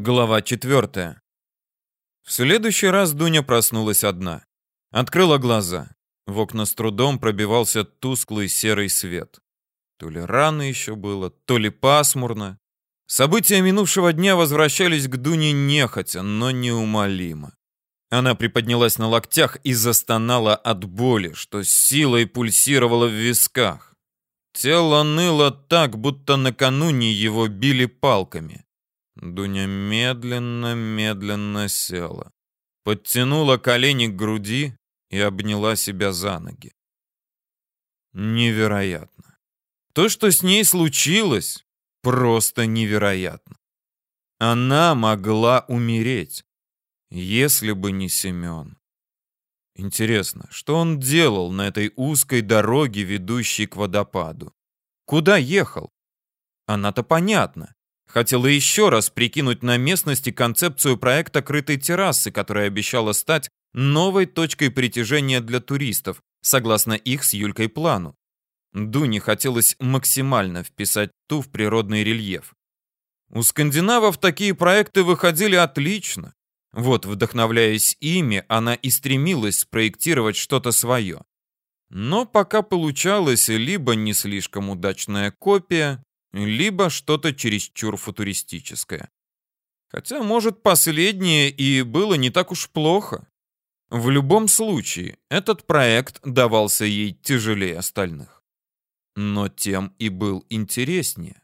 Глава четвертая. В следующий раз Дуня проснулась одна. Открыла глаза. В окна с трудом пробивался тусклый серый свет. То ли рано еще было, то ли пасмурно. События минувшего дня возвращались к Дуне нехотя, но неумолимо. Она приподнялась на локтях и застонала от боли, что силой пульсировало в висках. Тело ныло так, будто накануне его били палками. Дуня медленно-медленно села, подтянула колени к груди и обняла себя за ноги. Невероятно. То, что с ней случилось, просто невероятно. Она могла умереть, если бы не Семен. Интересно, что он делал на этой узкой дороге, ведущей к водопаду? Куда ехал? Она-то понятно. Хотела еще раз прикинуть на местности концепцию проекта крытой террасы, которая обещала стать новой точкой притяжения для туристов, согласно их с Юлькой плану. Дуне хотелось максимально вписать ту в природный рельеф. У скандинавов такие проекты выходили отлично. Вот, вдохновляясь ими, она и стремилась спроектировать что-то свое. Но пока получалось либо не слишком удачная копия, либо что-то чересчур футуристическое. Хотя, может, последнее и было не так уж плохо. В любом случае, этот проект давался ей тяжелее остальных. Но тем и был интереснее.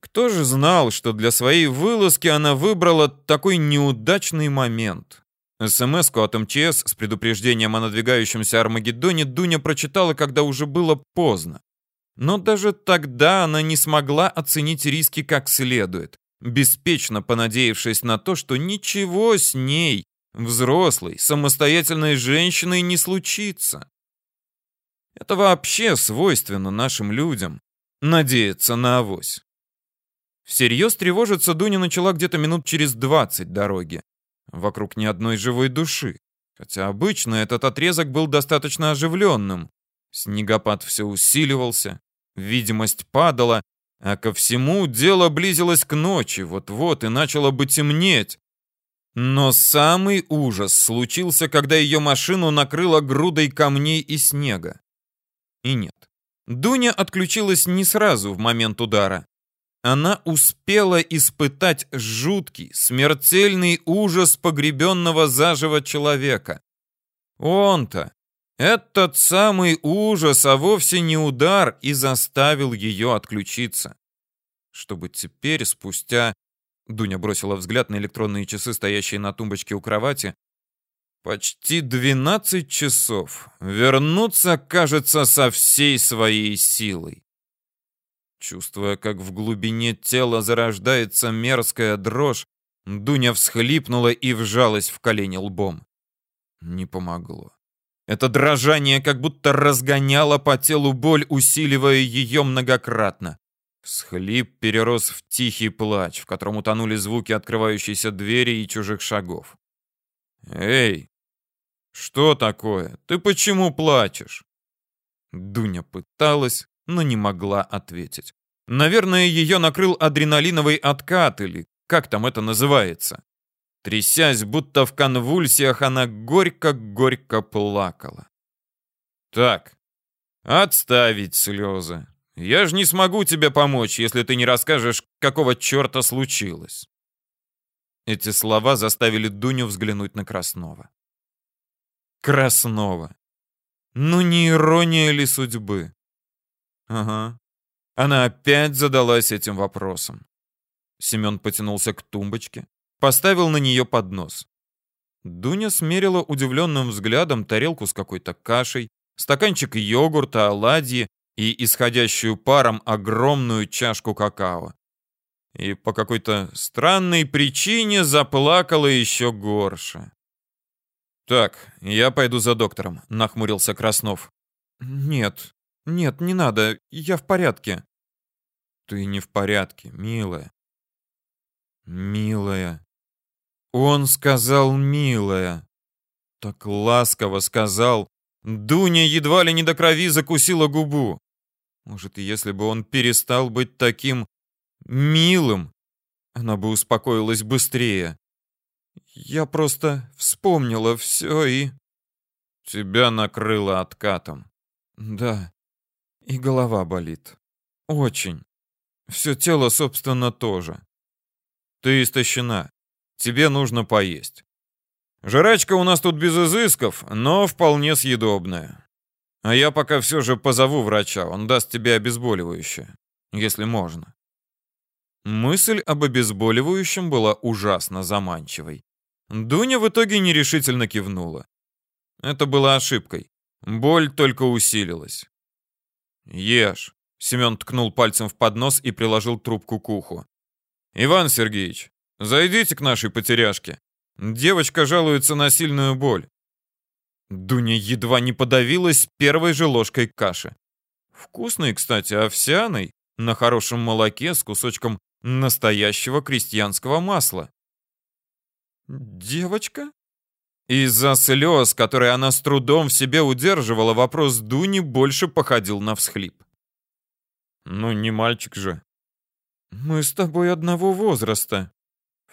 Кто же знал, что для своей вылазки она выбрала такой неудачный момент? СМС-ку от МЧС с предупреждением о надвигающемся Армагеддоне Дуня прочитала, когда уже было поздно. Но даже тогда она не смогла оценить риски как следует, беспечно понадеявшись на то, что ничего с ней, взрослой, самостоятельной женщиной, не случится. Это вообще свойственно нашим людям — надеяться на авось. Всерьез тревожиться Дуня начала где-то минут через двадцать дороги. Вокруг ни одной живой души. Хотя обычно этот отрезок был достаточно оживленным. Снегопад все усиливался, Видимость падала, а ко всему дело близилось к ночи, вот-вот и начало бы темнеть. Но самый ужас случился, когда ее машину накрыло грудой камней и снега. И нет, Дуня отключилась не сразу в момент удара. Она успела испытать жуткий, смертельный ужас погребенного заживо человека. Он-то, этот самый ужас, а вовсе не удар, и заставил ее отключиться. Чтобы теперь, спустя... Дуня бросила взгляд на электронные часы, стоящие на тумбочке у кровати. Почти 12 часов. Вернуться, кажется, со всей своей силой. Чувствуя, как в глубине тела зарождается мерзкая дрожь, Дуня всхлипнула и вжалась в колени лбом. Не помогло. Это дрожание как будто разгоняло по телу боль, усиливая ее многократно. Схлип перерос в тихий плач, в котором утонули звуки открывающейся двери и чужих шагов. «Эй, что такое? Ты почему плачешь?» Дуня пыталась, но не могла ответить. Наверное, ее накрыл адреналиновый откат или как там это называется. Трясясь, будто в конвульсиях, она горько-горько плакала. «Так, отставить слезы. Я же не смогу тебе помочь, если ты не расскажешь, какого черта случилось». Эти слова заставили Дуню взглянуть на Краснова. Краснова. Ну не ирония ли судьбы? Ага. Она опять задалась этим вопросом. Семен потянулся к тумбочке, Поставил на нее поднос. Дуня смерила удивленным взглядом тарелку с какой-то кашей, стаканчик йогурта, оладьи и исходящую паром огромную чашку какао. И по какой-то странной причине заплакала еще горше. «Так, я пойду за доктором», — нахмурился Краснов. «Нет, нет, не надо, я в порядке». «Ты не в порядке, милая». «Милая», он сказал «милая». Так ласково сказал. Дуня едва ли не до крови закусила губу. Может, если бы он перестал быть таким милым, она бы успокоилась быстрее. Я просто вспомнила все и... Тебя накрыло откатом. Да, и голова болит. Очень. Все тело, собственно, тоже. Ты истощена. Тебе нужно поесть. Жрачка у нас тут без изысков, но вполне съедобная. А я пока все же позову врача, он даст тебе обезболивающее, если можно. Мысль об обезболивающем была ужасно заманчивой. Дуня в итоге нерешительно кивнула. Это было ошибкой. Боль только усилилась. «Ешь», — Семен ткнул пальцем в поднос и приложил трубку к уху. «Иван Сергеевич, зайдите к нашей потеряшке. Девочка жалуется на сильную боль». Дуня едва не подавилась первой же ложкой каши. Вкусной, кстати, овсяной, на хорошем молоке с кусочком настоящего крестьянского масла. «Девочка?» Из-за слез, которые она с трудом в себе удерживала, вопрос Дуни больше походил на всхлип. «Ну, не мальчик же». «Мы с тобой одного возраста».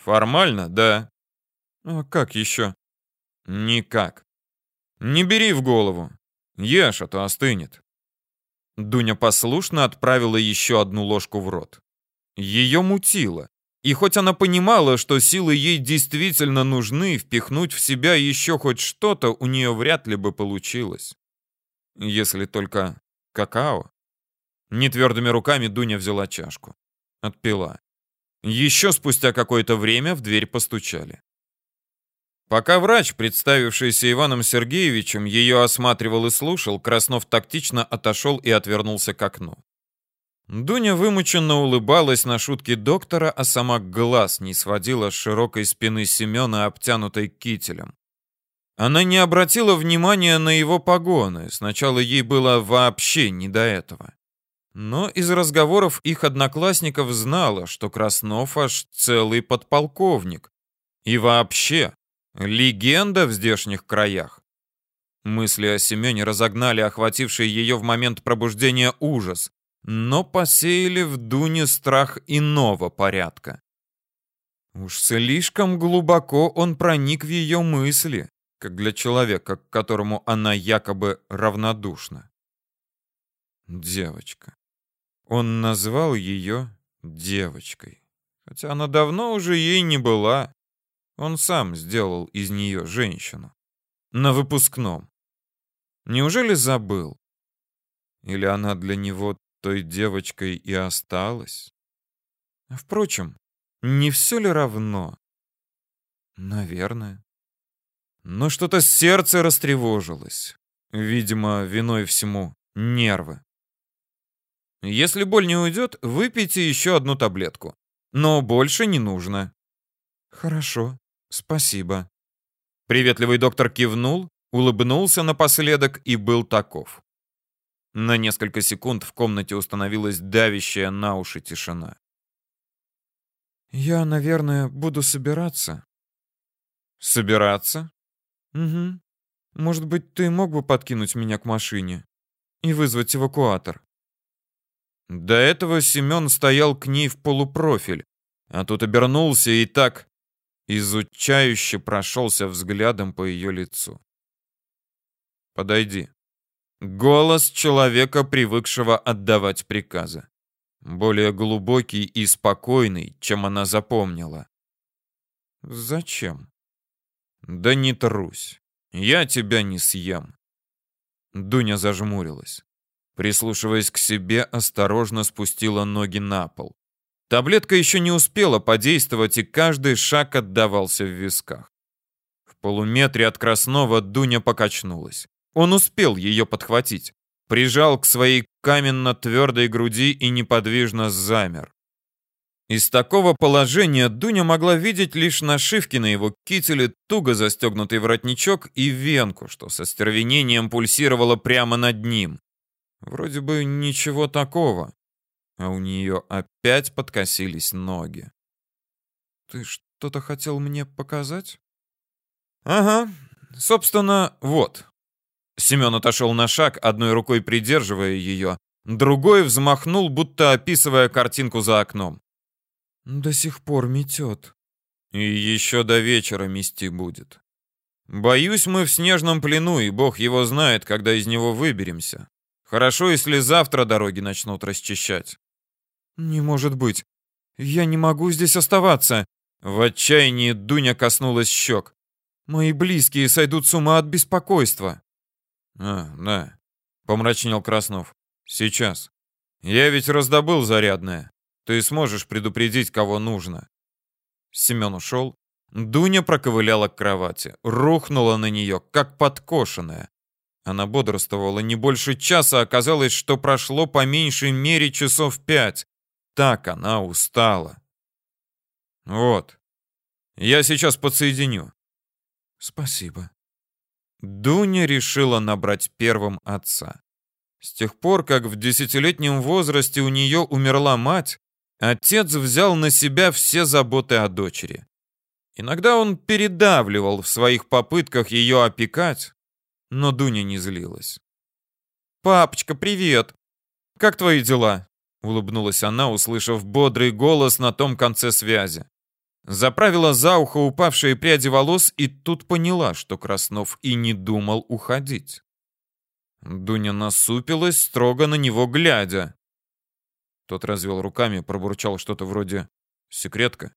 «Формально, да». «А как еще?» «Никак. Не бери в голову. Ешь, а то остынет». Дуня послушно отправила еще одну ложку в рот. Ее мутило. И хоть она понимала, что силы ей действительно нужны, впихнуть в себя еще хоть что-то у нее вряд ли бы получилось. Если только какао. Нетвердыми руками Дуня взяла чашку. Отпила. Еще спустя какое-то время в дверь постучали. Пока врач, представившийся Иваном Сергеевичем, ее осматривал и слушал, Краснов тактично отошел и отвернулся к окну. Дуня вымученно улыбалась на шутки доктора, а сама глаз не сводила с широкой спины Семена, обтянутой кителем. Она не обратила внимания на его погоны, сначала ей было вообще не до этого. Но из разговоров их одноклассников знала, что Краснов аж целый подполковник. И вообще, легенда в здешних краях. Мысли о Семене разогнали охвативший ее в момент пробуждения ужас но посеяли в Дуне страх иного порядка. Уж слишком глубоко он проник в ее мысли, как для человека, к которому она якобы равнодушна. Девочка. Он назвал ее девочкой, хотя она давно уже ей не была. Он сам сделал из нее женщину. На выпускном. Неужели забыл? Или она для него той девочкой и осталась. Впрочем, не все ли равно? Наверное. Но что-то сердце растревожилось. Видимо, виной всему нервы. Если боль не уйдет, выпейте еще одну таблетку. Но больше не нужно. Хорошо, спасибо. Приветливый доктор кивнул, улыбнулся напоследок и был таков. На несколько секунд в комнате установилась давящая на уши тишина. «Я, наверное, буду собираться». «Собираться?» «Угу. Может быть, ты мог бы подкинуть меня к машине и вызвать эвакуатор?» До этого Семен стоял к ней в полупрофиль, а тут обернулся и так изучающе прошелся взглядом по ее лицу. «Подойди». Голос человека, привыкшего отдавать приказы. Более глубокий и спокойный, чем она запомнила. «Зачем?» «Да не трусь. Я тебя не съем». Дуня зажмурилась. Прислушиваясь к себе, осторожно спустила ноги на пол. Таблетка еще не успела подействовать, и каждый шаг отдавался в висках. В полуметре от Краснова Дуня покачнулась. Он успел ее подхватить, прижал к своей каменно-твердой груди и неподвижно замер. Из такого положения Дуня могла видеть лишь нашивки на его кителе, туго застегнутый воротничок и венку, что со стервенением пульсировало прямо над ним. Вроде бы ничего такого, а у нее опять подкосились ноги. «Ты что-то хотел мне показать?» «Ага, собственно, вот». Семен отошел на шаг, одной рукой придерживая ее, другой взмахнул, будто описывая картинку за окном. До сих пор метет. И еще до вечера мести будет. Боюсь, мы в снежном плену, и бог его знает, когда из него выберемся. Хорошо, если завтра дороги начнут расчищать. Не может быть. Я не могу здесь оставаться. В отчаянии Дуня коснулась щек. Мои близкие сойдут с ума от беспокойства. А, да, помрачнел Краснов. Сейчас. Я ведь раздобыл зарядное. Ты сможешь предупредить, кого нужно. Семен ушел. Дуня проковыляла к кровати, рухнула на нее, как подкошенная. Она бодрствовала не больше часа, оказалось, что прошло по меньшей мере часов пять. Так она устала. Вот. Я сейчас подсоединю. Спасибо. Дуня решила набрать первым отца. С тех пор, как в десятилетнем возрасте у нее умерла мать, отец взял на себя все заботы о дочери. Иногда он передавливал в своих попытках ее опекать, но Дуня не злилась. «Папочка, привет! Как твои дела?» — улыбнулась она, услышав бодрый голос на том конце связи. Заправила за ухо упавшие пряди волос и тут поняла, что Краснов и не думал уходить. Дуня насупилась, строго на него глядя. Тот развел руками, пробурчал что-то вроде «секретка»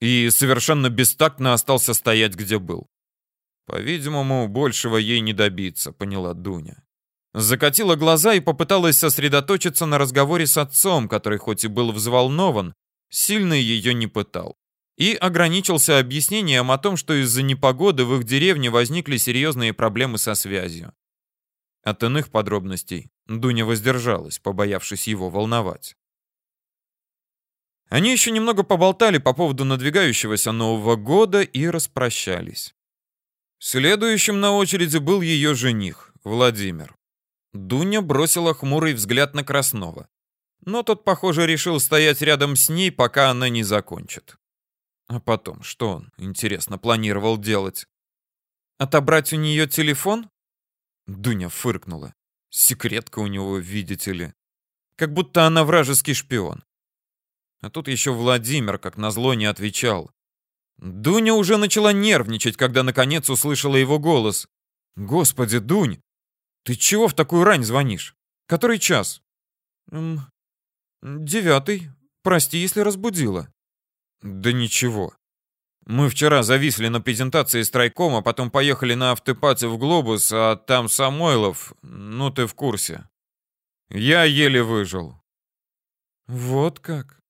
и совершенно бестактно остался стоять, где был. По-видимому, большего ей не добиться, поняла Дуня. Закатила глаза и попыталась сосредоточиться на разговоре с отцом, который хоть и был взволнован, сильно ее не пытал и ограничился объяснением о том, что из-за непогоды в их деревне возникли серьезные проблемы со связью. От иных подробностей Дуня воздержалась, побоявшись его волновать. Они еще немного поболтали по поводу надвигающегося Нового года и распрощались. Следующим на очереди был ее жених, Владимир. Дуня бросила хмурый взгляд на Краснова. Но тот, похоже, решил стоять рядом с ней, пока она не закончит. А потом, что он, интересно, планировал делать? Отобрать у нее телефон? Дуня фыркнула. Секретка у него, видите ли. Как будто она вражеский шпион. А тут еще Владимир, как назло, не отвечал. Дуня уже начала нервничать, когда наконец услышала его голос. «Господи, Дунь, ты чего в такую рань звонишь? Который час?» «Эм, девятый. Прости, если разбудила». Да ничего. Мы вчера зависли на презентации страйкома, потом поехали на автопати в Глобус, а там Самойлов, ну ты в курсе. Я еле выжил. Вот как.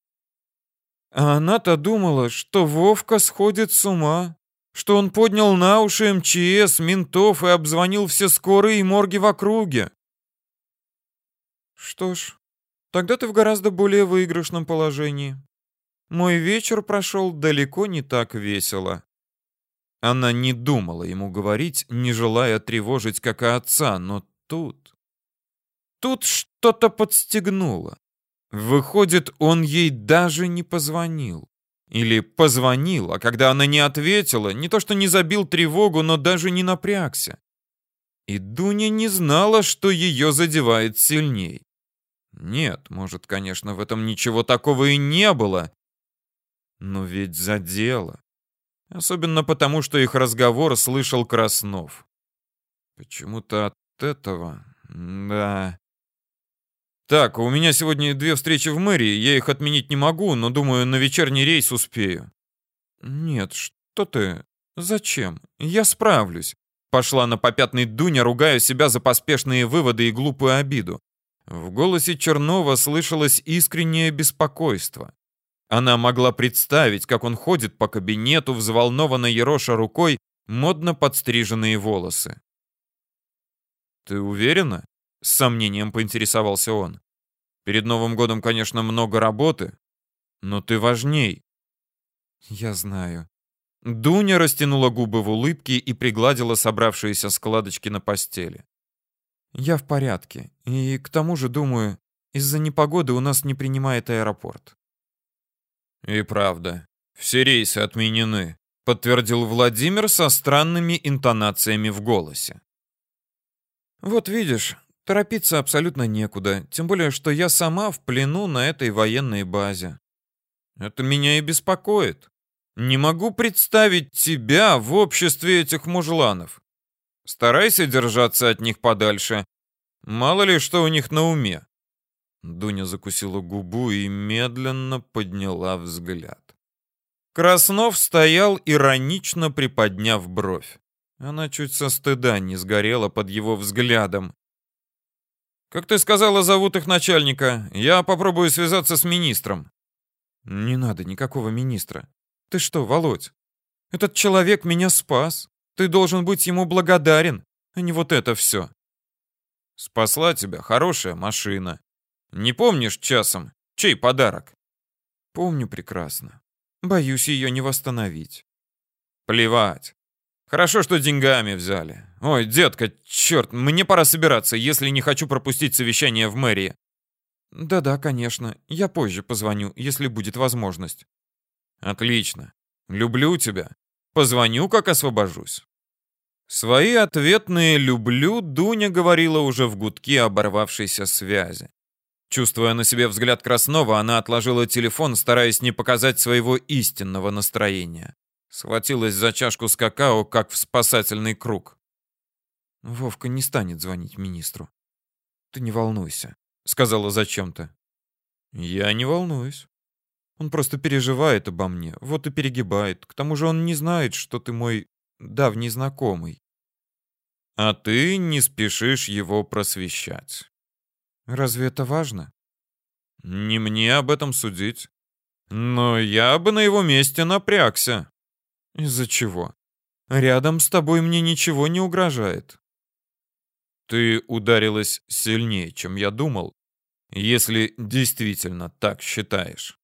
А она-то думала, что Вовка сходит с ума, что он поднял на уши МЧС, ментов и обзвонил все скорые и морги в округе. Что ж, тогда ты в гораздо более выигрышном положении. Мой вечер прошел далеко не так весело. Она не думала ему говорить, не желая тревожить как и отца, но тут... Тут что-то подстегнуло. Выходит, он ей даже не позвонил. Или позвонил, а когда она не ответила, не то что не забил тревогу, но даже не напрягся. И Дуня не знала, что ее задевает сильней. Нет, может, конечно, в этом ничего такого и не было, но ведь задело. Особенно потому, что их разговор слышал Краснов. Почему-то от этого... Да... Так, у меня сегодня две встречи в мэрии, я их отменить не могу, но думаю, на вечерний рейс успею. Нет, что ты? Зачем? Я справлюсь. Пошла на попятный Дуня, ругая себя за поспешные выводы и глупую обиду. В голосе Чернова слышалось искреннее беспокойство. Она могла представить, как он ходит по кабинету, взволнованно ероша рукой модно подстриженные волосы. «Ты уверена?» — с сомнением поинтересовался он. «Перед Новым годом, конечно, много работы, но ты важней». «Я знаю». Дуня растянула губы в улыбке и пригладила собравшиеся складочки на постели. «Я в порядке, и к тому же, думаю, из-за непогоды у нас не принимает аэропорт». «И правда, все рейсы отменены», — подтвердил Владимир со странными интонациями в голосе. «Вот видишь, торопиться абсолютно некуда, тем более, что я сама в плену на этой военной базе». Это меня и беспокоит. Не могу представить тебя в обществе этих мужланов. Старайся держаться от них подальше. Мало ли, что у них на уме. Дуня закусила губу и медленно подняла взгляд. Краснов стоял, иронично приподняв бровь. Она чуть со стыда не сгорела под его взглядом. «Как ты сказала, зовут их начальника. Я попробую связаться с министром». «Не надо никакого министра. Ты что, Володь? Этот человек меня спас. Ты должен быть ему благодарен, а не вот это все». «Спасла тебя хорошая машина. Не помнишь часом, чей подарок?» «Помню прекрасно. Боюсь ее не восстановить». «Плевать. Хорошо, что деньгами взяли. Ой, детка, черт, мне пора собираться, если не хочу пропустить совещание в мэрии. Да-да, конечно. Я позже позвоню, если будет возможность. Отлично. Люблю тебя. Позвоню, как освобожусь. Свои ответные «люблю» Дуня говорила уже в гудке оборвавшейся связи. Чувствуя на себе взгляд Краснова, она отложила телефон, стараясь не показать своего истинного настроения. Схватилась за чашку с какао, как в спасательный круг. Вовка не станет звонить министру. Ты не волнуйся, сказала зачем-то. Я не волнуюсь. Он просто переживает обо мне, вот и перегибает. К тому же он не знает, что ты мой давний знакомый. А ты не спешишь его просвещать. Разве это важно? Не мне об этом судить. Но я бы на его месте напрягся. Из-за чего? Рядом с тобой мне ничего не угрожает. Ты ударилась сильнее, чем я думал, если действительно так считаешь.